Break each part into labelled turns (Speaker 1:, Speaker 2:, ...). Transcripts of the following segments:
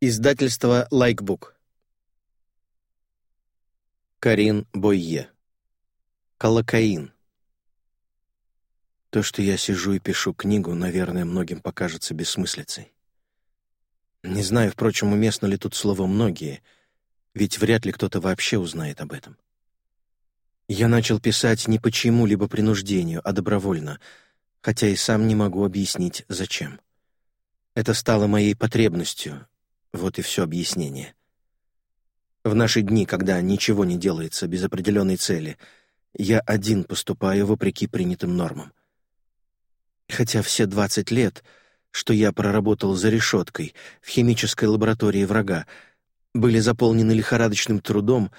Speaker 1: Издательство «Лайкбук». Карин Бойе. Колокаин. То, что я сижу и пишу книгу, наверное, многим покажется бессмыслицей. Не знаю, впрочем, уместно ли тут слово «многие», ведь вряд ли кто-то вообще узнает об этом. Я начал писать не по чему-либо принуждению, а добровольно, хотя и сам не могу объяснить, зачем. Это стало моей потребностью, вот и все объяснение. В наши дни, когда ничего не делается без определенной цели, я один поступаю вопреки принятым нормам. Хотя все 20 лет, что я проработал за решеткой в химической лаборатории врага, были заполнены лихорадочным трудом,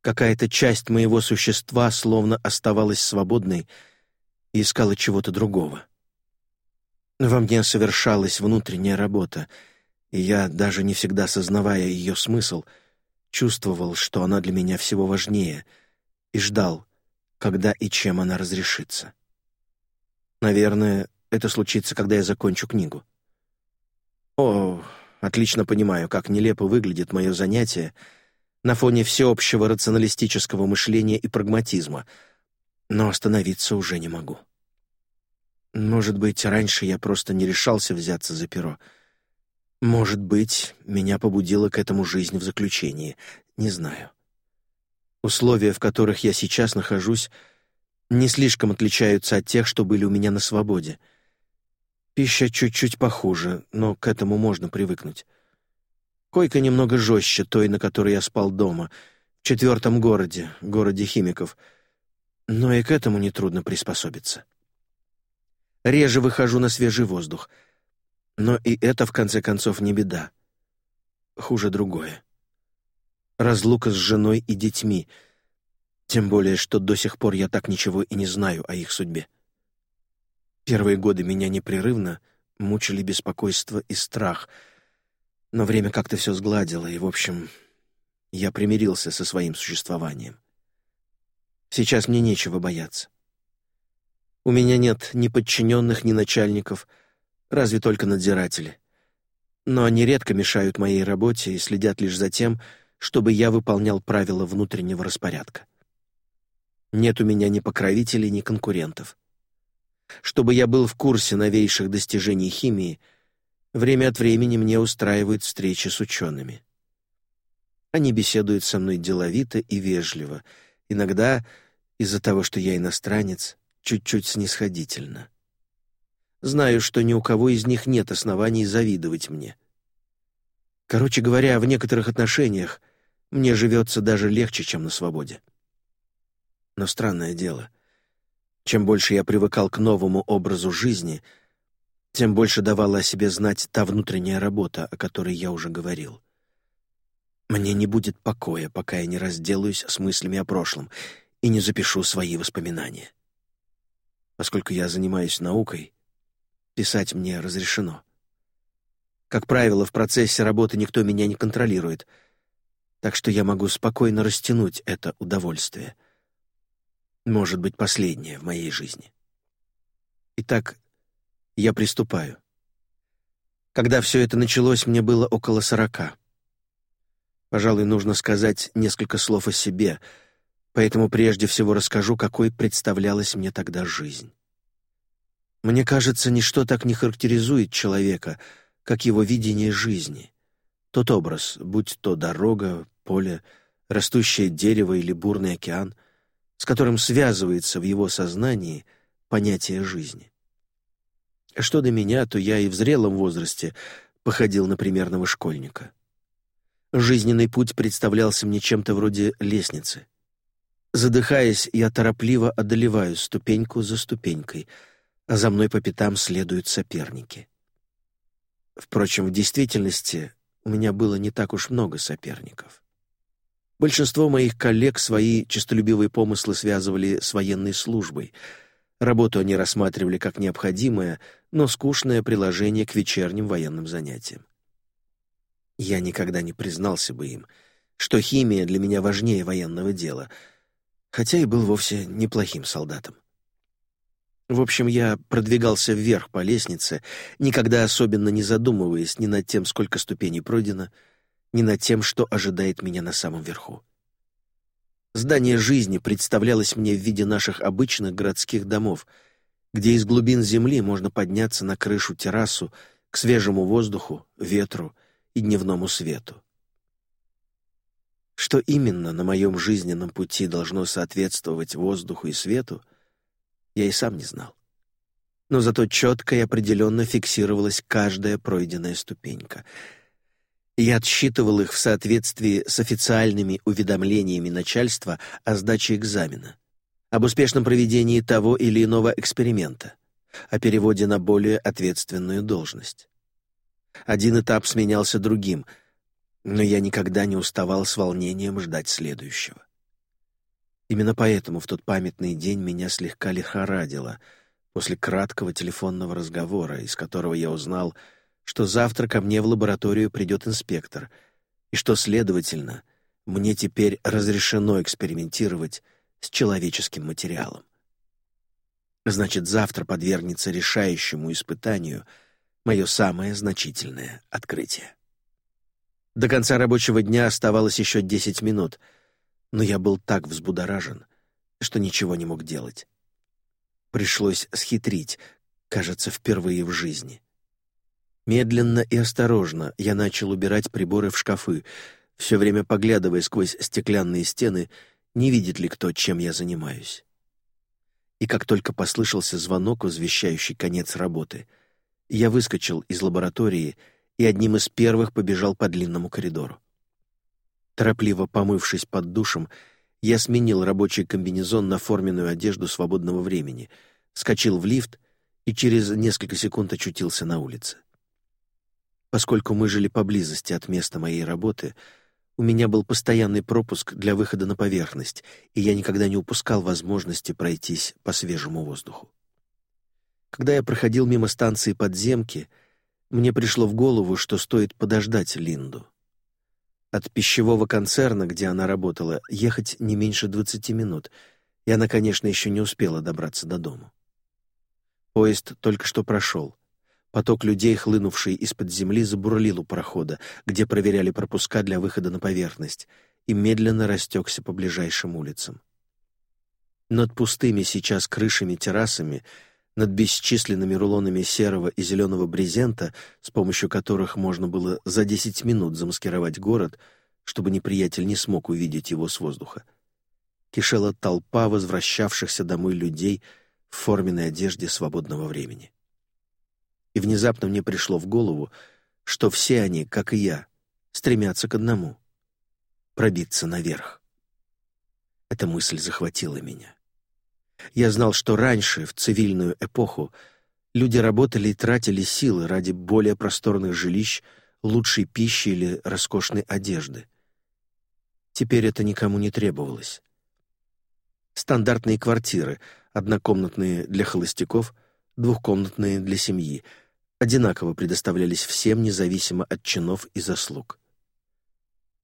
Speaker 1: какая-то часть моего существа словно оставалась свободной и искала чего-то другого. Во мне совершалась внутренняя работа — и я, даже не всегда сознавая ее смысл, чувствовал, что она для меня всего важнее, и ждал, когда и чем она разрешится. Наверное, это случится, когда я закончу книгу. О, отлично понимаю, как нелепо выглядит мое занятие на фоне всеобщего рационалистического мышления и прагматизма, но остановиться уже не могу. Может быть, раньше я просто не решался взяться за перо — может быть, меня побудила к этому жизнь в заключении, не знаю. Условия, в которых я сейчас нахожусь, не слишком отличаются от тех, что были у меня на свободе. Пища чуть-чуть похуже, но к этому можно привыкнуть. Койка немного жестче той, на которой я спал дома, в четвертом городе, городе химиков. Но и к этому не трудно приспособиться. Реже выхожу на свежий воздух — но и это, в конце концов, не беда. Хуже другое. Разлука с женой и детьми. Тем более, что до сих пор я так ничего и не знаю о их судьбе. Первые годы меня непрерывно мучили беспокойство и страх, но время как-то все сгладило, и, в общем, я примирился со своим существованием. Сейчас мне нечего бояться. У меня нет ни подчиненных, ни начальников — разве только надзиратели. Но они редко мешают моей работе и следят лишь за тем, чтобы я выполнял правила внутреннего распорядка. Нет у меня ни покровителей, ни конкурентов. Чтобы я был в курсе новейших достижений химии, время от времени мне устраивают встречи с учеными. Они беседуют со мной деловито и вежливо, иногда, из-за того, что я иностранец, чуть-чуть снисходительно. Знаю, что ни у кого из них нет оснований завидовать мне. Короче говоря, в некоторых отношениях мне живется даже легче, чем на свободе. Но странное дело. Чем больше я привыкал к новому образу жизни, тем больше давала о себе знать та внутренняя работа, о которой я уже говорил. Мне не будет покоя, пока я не разделаюсь с мыслями о прошлом и не запишу свои воспоминания. Поскольку я занимаюсь наукой, Писать мне разрешено. Как правило, в процессе работы никто меня не контролирует, так что я могу спокойно растянуть это удовольствие. Может быть, последнее в моей жизни. Итак, я приступаю. Когда все это началось, мне было около сорока. Пожалуй, нужно сказать несколько слов о себе, поэтому прежде всего расскажу, какой представлялась мне тогда жизнь. Мне кажется, ничто так не характеризует человека, как его видение жизни. Тот образ, будь то дорога, поле, растущее дерево или бурный океан, с которым связывается в его сознании понятие жизни. Что до меня, то я и в зрелом возрасте походил на примерного школьника. Жизненный путь представлялся мне чем-то вроде лестницы. Задыхаясь, я торопливо одолеваю ступеньку за ступенькой — а за мной по пятам следуют соперники. Впрочем, в действительности у меня было не так уж много соперников. Большинство моих коллег свои честолюбивые помыслы связывали с военной службой. Работу они рассматривали как необходимое, но скучное приложение к вечерним военным занятиям. Я никогда не признался бы им, что химия для меня важнее военного дела, хотя и был вовсе неплохим солдатом. В общем, я продвигался вверх по лестнице, никогда особенно не задумываясь ни над тем, сколько ступеней пройдено, ни над тем, что ожидает меня на самом верху. Здание жизни представлялось мне в виде наших обычных городских домов, где из глубин земли можно подняться на крышу террасу к свежему воздуху, ветру и дневному свету. Что именно на моем жизненном пути должно соответствовать воздуху и свету — я и сам не знал. Но зато четко и определенно фиксировалась каждая пройденная ступенька. Я отсчитывал их в соответствии с официальными уведомлениями начальства о сдаче экзамена, об успешном проведении того или иного эксперимента, о переводе на более ответственную должность. Один этап сменялся другим, но я никогда не уставал с волнением ждать следующего. Именно поэтому в тот памятный день меня слегка лихорадило после краткого телефонного разговора, из которого я узнал, что завтра ко мне в лабораторию придет инспектор, и что, следовательно, мне теперь разрешено экспериментировать с человеческим материалом. Значит, завтра подвергнется решающему испытанию мое самое значительное открытие. До конца рабочего дня оставалось еще 10 минут — но я был так взбудоражен, что ничего не мог делать. Пришлось схитрить, кажется, впервые в жизни. Медленно и осторожно я начал убирать приборы в шкафы, все время поглядывая сквозь стеклянные стены, не видит ли кто, чем я занимаюсь. И как только послышался звонок, возвещающий конец работы, я выскочил из лаборатории и одним из первых побежал по длинному коридору. Торопливо помывшись под душем, я сменил рабочий комбинезон на форменную одежду свободного времени, скочил в лифт и через несколько секунд очутился на улице. Поскольку мы жили поблизости от места моей работы, у меня был постоянный пропуск для выхода на поверхность, и я никогда не упускал возможности пройтись по свежему воздуху. Когда я проходил мимо станции подземки, мне пришло в голову, что стоит подождать Линду. От пищевого концерна, где она работала, ехать не меньше 20 минут, и она, конечно, еще не успела добраться до дома. Поезд только что прошел. Поток людей, хлынувший из-под земли, забурлил у прохода, где проверяли пропуска для выхода на поверхность, и медленно растекся по ближайшим улицам. Над пустыми сейчас крышами-террасами — над бесчисленными рулонами серого и зеленого брезента, с помощью которых можно было за десять минут замаскировать город, чтобы неприятель не смог увидеть его с воздуха. Кишела толпа возвращавшихся домой людей в форменной одежде свободного времени. И внезапно мне пришло в голову, что все они, как и я, стремятся к одному — пробиться наверх. Эта мысль захватила меня. Я знал, что раньше, в цивильную эпоху, люди работали и тратили силы ради более просторных жилищ, лучшей пищи или роскошной одежды. Теперь это никому не требовалось. Стандартные квартиры, однокомнатные для холостяков, двухкомнатные для семьи, одинаково предоставлялись всем, независимо от чинов и заслуг.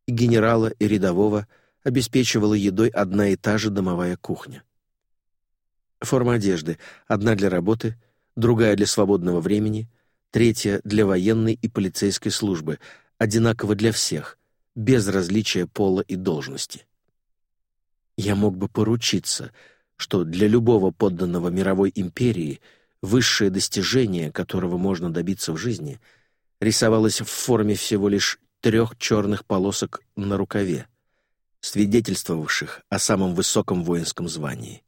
Speaker 1: И генерала, и рядового обеспечивала едой одна и та же домовая кухня — Форма одежды. Одна для работы, другая для свободного времени, третья для военной и полицейской службы, одинаково для всех, без различия пола и должности. Я мог бы поручиться, что для любого подданного мировой империи высшее достижение, которого можно добиться в жизни, рисовалось в форме всего лишь трех черных полосок на рукаве, свидетельствовавших о самом высоком воинском звании.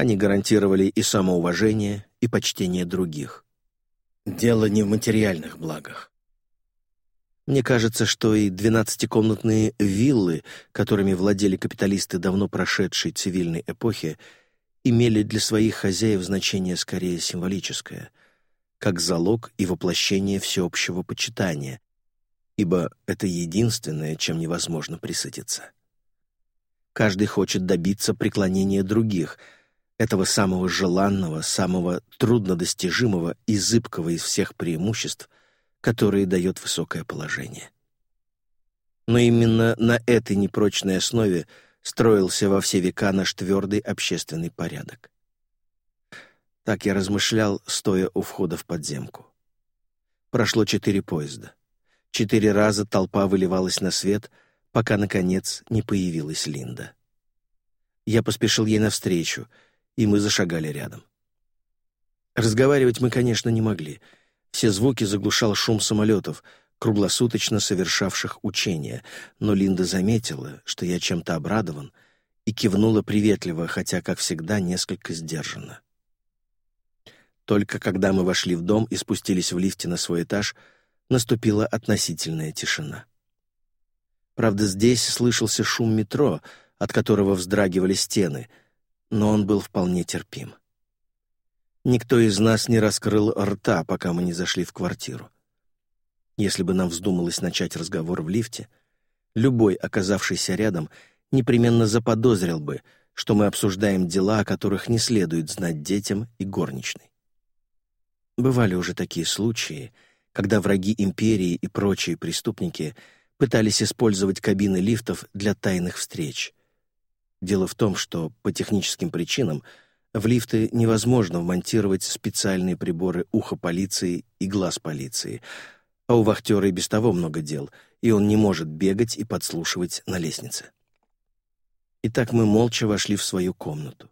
Speaker 1: Они гарантировали и самоуважение, и почтение других. Дело не в материальных благах. Мне кажется, что и двенадцатикомнатные виллы, которыми владели капиталисты давно прошедшей цивильной эпохи, имели для своих хозяев значение скорее символическое, как залог и воплощение всеобщего почитания, ибо это единственное, чем невозможно присытиться. Каждый хочет добиться преклонения других — этого самого желанного, самого труднодостижимого и зыбкого из всех преимуществ, которые дает высокое положение. Но именно на этой непрочной основе строился во все века наш твердый общественный порядок. Так я размышлял, стоя у входа в подземку. Прошло четыре поезда. Четыре раза толпа выливалась на свет, пока, наконец, не появилась Линда. Я поспешил ей навстречу — и мы зашагали рядом. Разговаривать мы, конечно, не могли. Все звуки заглушал шум самолетов, круглосуточно совершавших учения, но Линда заметила, что я чем-то обрадован, и кивнула приветливо, хотя, как всегда, несколько сдержанно. Только когда мы вошли в дом и спустились в лифте на свой этаж, наступила относительная тишина. Правда, здесь слышался шум метро, от которого вздрагивали стены — но он был вполне терпим. Никто из нас не раскрыл рта, пока мы не зашли в квартиру. Если бы нам вздумалось начать разговор в лифте, любой, оказавшийся рядом, непременно заподозрил бы, что мы обсуждаем дела, о которых не следует знать детям и горничной. Бывали уже такие случаи, когда враги империи и прочие преступники пытались использовать кабины лифтов для тайных встреч — Дело в том, что по техническим причинам в лифты невозможно вмонтировать специальные приборы уха полиции и глаз полиции, а у вахтера и без того много дел, и он не может бегать и подслушивать на лестнице. Итак, мы молча вошли в свою комнату.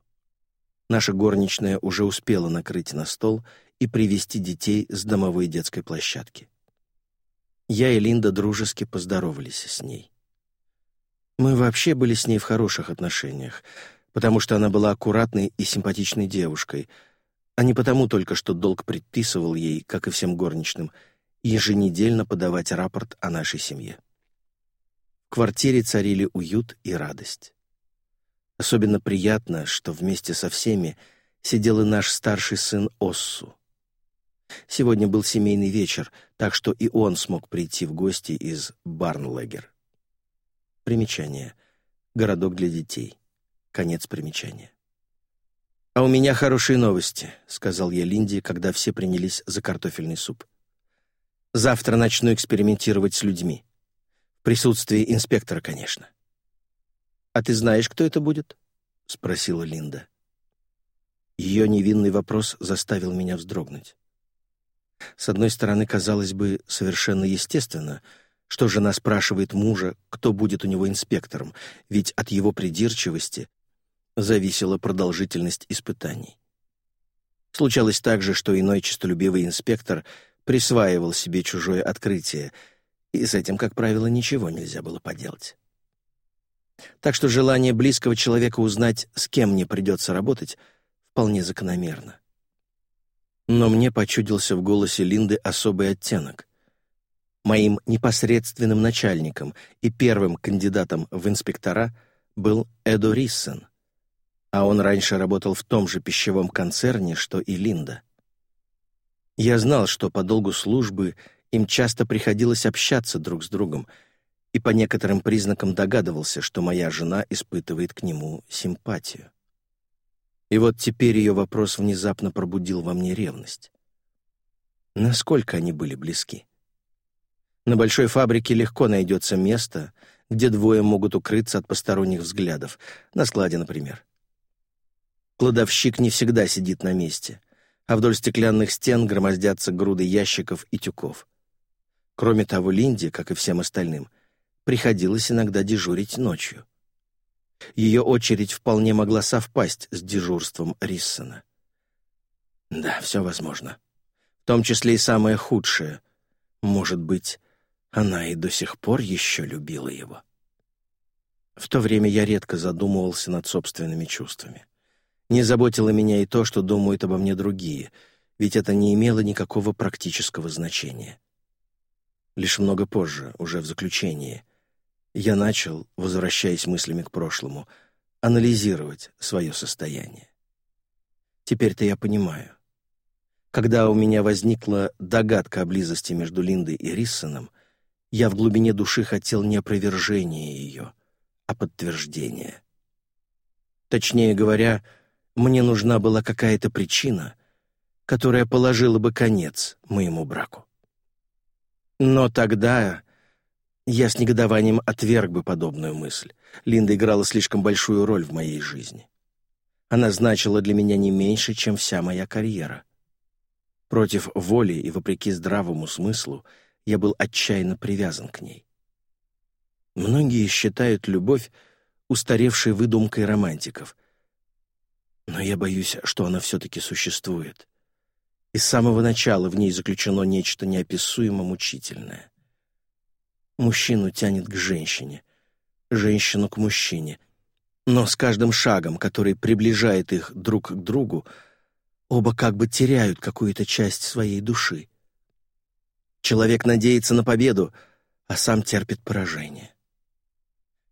Speaker 1: Наша горничная уже успела накрыть на стол и привести детей с домовой детской площадки. Я и Линда дружески поздоровались с ней. Мы вообще были с ней в хороших отношениях, потому что она была аккуратной и симпатичной девушкой, а не потому только, что долг предписывал ей, как и всем горничным, еженедельно подавать рапорт о нашей семье. В квартире царили уют и радость. Особенно приятно, что вместе со всеми сидел и наш старший сын Оссу. Сегодня был семейный вечер, так что и он смог прийти в гости из Барнлегер. Примечание. Городок для детей. Конец примечания. «А у меня хорошие новости», — сказал я Линде, когда все принялись за картофельный суп. «Завтра начну экспериментировать с людьми. В присутствии инспектора, конечно». «А ты знаешь, кто это будет?» — спросила Линда. Ее невинный вопрос заставил меня вздрогнуть. С одной стороны, казалось бы, совершенно естественно — что жена спрашивает мужа, кто будет у него инспектором, ведь от его придирчивости зависела продолжительность испытаний. Случалось также, что иной честолюбивый инспектор присваивал себе чужое открытие, и с этим, как правило, ничего нельзя было поделать. Так что желание близкого человека узнать, с кем мне придется работать, вполне закономерно. Но мне почудился в голосе Линды особый оттенок, Моим непосредственным начальником и первым кандидатом в инспектора был Эду Риссен, а он раньше работал в том же пищевом концерне, что и Линда. Я знал, что по долгу службы им часто приходилось общаться друг с другом, и по некоторым признакам догадывался, что моя жена испытывает к нему симпатию. И вот теперь ее вопрос внезапно пробудил во мне ревность. Насколько они были близки? — на большой фабрике легко найдется место, где двое могут укрыться от посторонних взглядов, на складе, например. Кладовщик не всегда сидит на месте, а вдоль стеклянных стен громоздятся груды ящиков и тюков. Кроме того, Линде, как и всем остальным, приходилось иногда дежурить ночью. Ее очередь вполне могла совпасть с дежурством Риссона. Да, все возможно. В том числе и самое худшее. Может быть, она и до сих пор еще любила его. В то время я редко задумывался над собственными чувствами. Не заботило меня и то, что думают обо мне другие, ведь это не имело никакого практического значения. Лишь много позже, уже в заключении, я начал, возвращаясь мыслями к прошлому, анализировать свое состояние. Теперь-то я понимаю. Когда у меня возникла догадка о близости между Линдой и Риссоном, я в глубине души хотел не опровержения ее, а подтверждения. Точнее говоря, мне нужна была какая-то причина, которая положила бы конец моему браку. Но тогда я с негодованием отверг бы подобную мысль. Линда играла слишком большую роль в моей жизни. Она значила для меня не меньше, чем вся моя карьера. Против воли и вопреки здравому смыслу — я был отчаянно привязан к ней. Многие считают любовь устаревшей выдумкой романтиков. Но я боюсь, что она все-таки существует. И с самого начала в ней заключено нечто неописуемо мучительное. Мужчину тянет к женщине, женщину к мужчине. Но с каждым шагом, который приближает их друг к другу, оба как бы теряют какую-то часть своей души. Человек надеется на победу, а сам терпит поражение.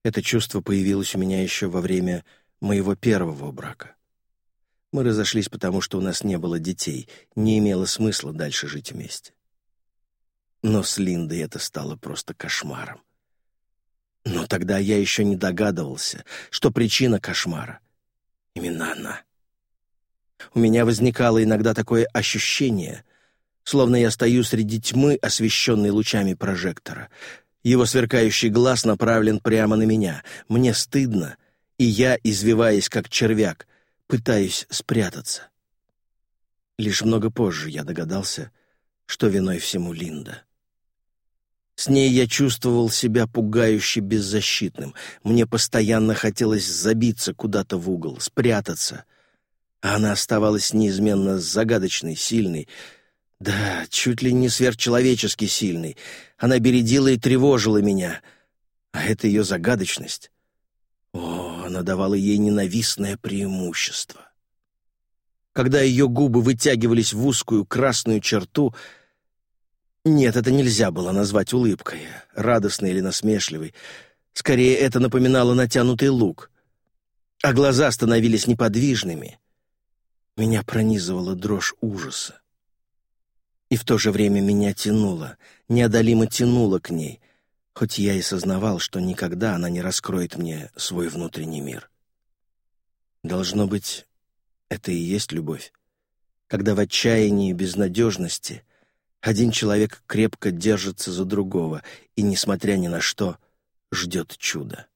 Speaker 1: Это чувство появилось у меня еще во время моего первого брака. Мы разошлись, потому что у нас не было детей, не имело смысла дальше жить вместе. Но с Линдой это стало просто кошмаром. Но тогда я еще не догадывался, что причина кошмара — именно она. У меня возникало иногда такое ощущение — словно я стою среди тьмы, освещенной лучами прожектора. Его сверкающий глаз направлен прямо на меня. Мне стыдно, и я, извиваясь как червяк, пытаюсь спрятаться. Лишь много позже я догадался, что виной всему Линда. С ней я чувствовал себя пугающе беззащитным. Мне постоянно хотелось забиться куда-то в угол, спрятаться. А она оставалась неизменно загадочной, сильной, да, чуть ли не сверхчеловечески сильный. Она бередила и тревожила меня. А это ее загадочность. О, она давала ей ненавистное преимущество. Когда ее губы вытягивались в узкую красную черту... Нет, это нельзя было назвать улыбкой, радостной или насмешливой. Скорее, это напоминало натянутый лук. А глаза становились неподвижными. Меня пронизывала дрожь ужаса. И в то же время меня тянуло, неодолимо тянуло к ней, хоть я и сознавал, что никогда она не раскроет мне свой внутренний мир. Должно быть, это и есть любовь. Когда в отчаянии и безнадежности один человек крепко держится за другого и, несмотря ни на что, ждет чуда.